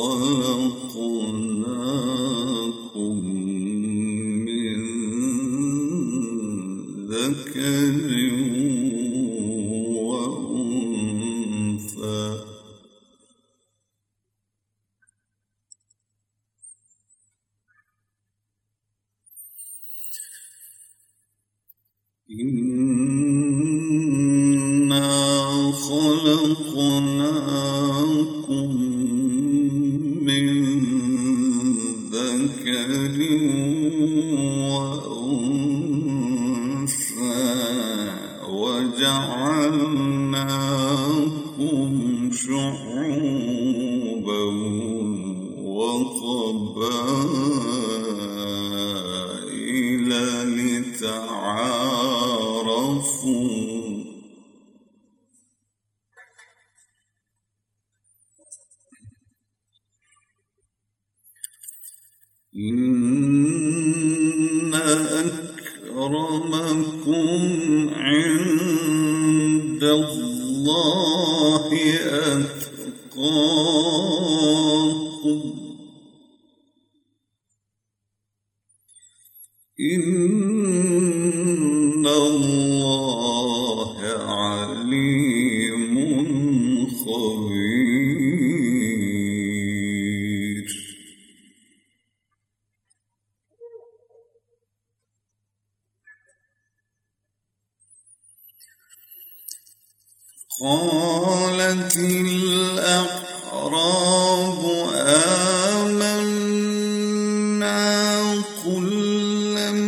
خلقناكم وجعلناكم شعوبا وقبائل لتعارفوا. إن أكرمكم عند الله أتقاكم. إن الله قالت الأعراب آمنا قل لم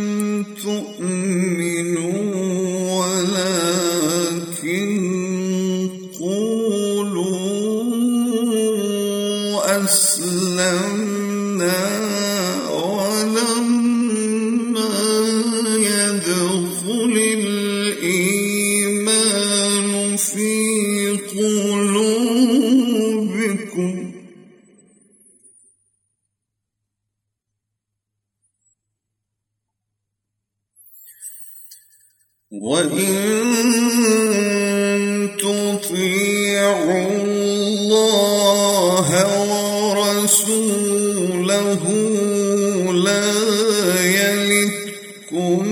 تؤمنوا ولكن قولوا أسلمنا وإن تطيعوا الله ورسوله لا يلتكم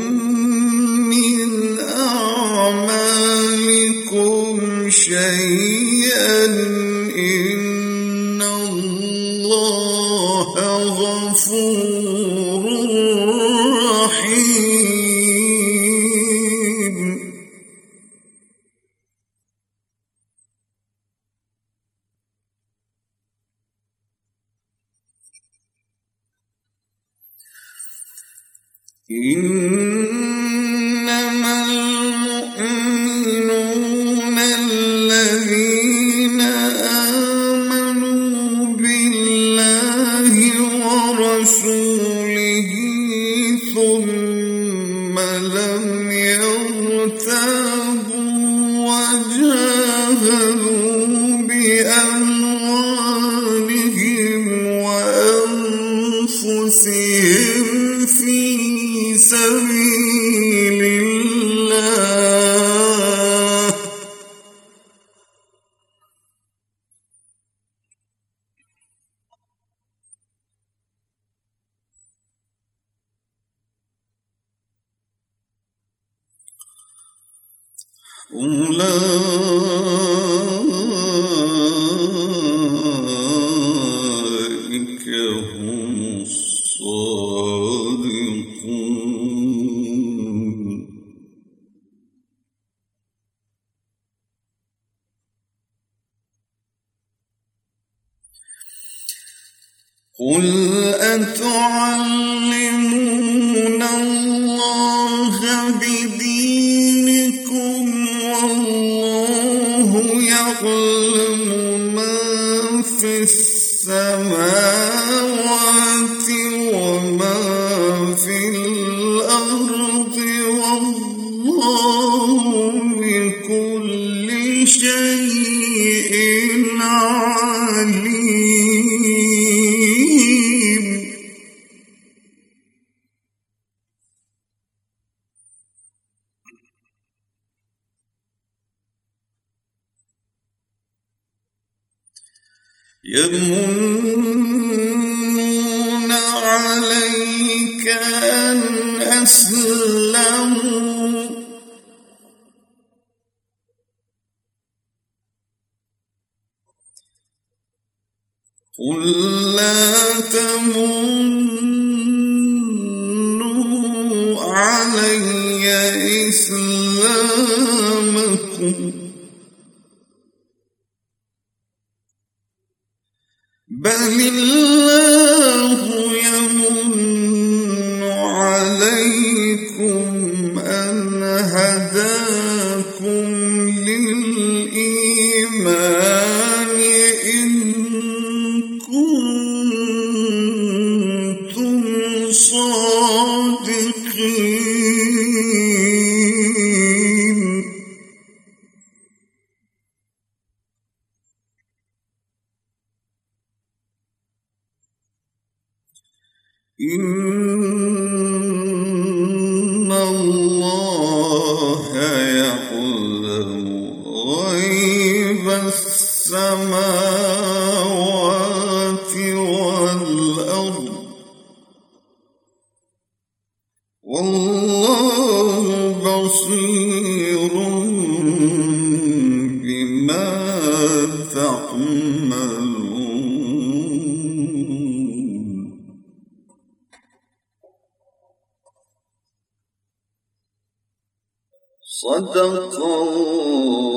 من أعمالكم شيئا إن الله غفور إنما المؤمنون الذين آمنوا بالله ورسوله ثم لم يرتابوا وجاهدوا أولئك هم الصادقون. قل أتعلمون يمنون عليك أن أسلموا. قل لا تمنوا علي إسلامكم. بل الله إن الله يعلم غيب السماوات صدق الله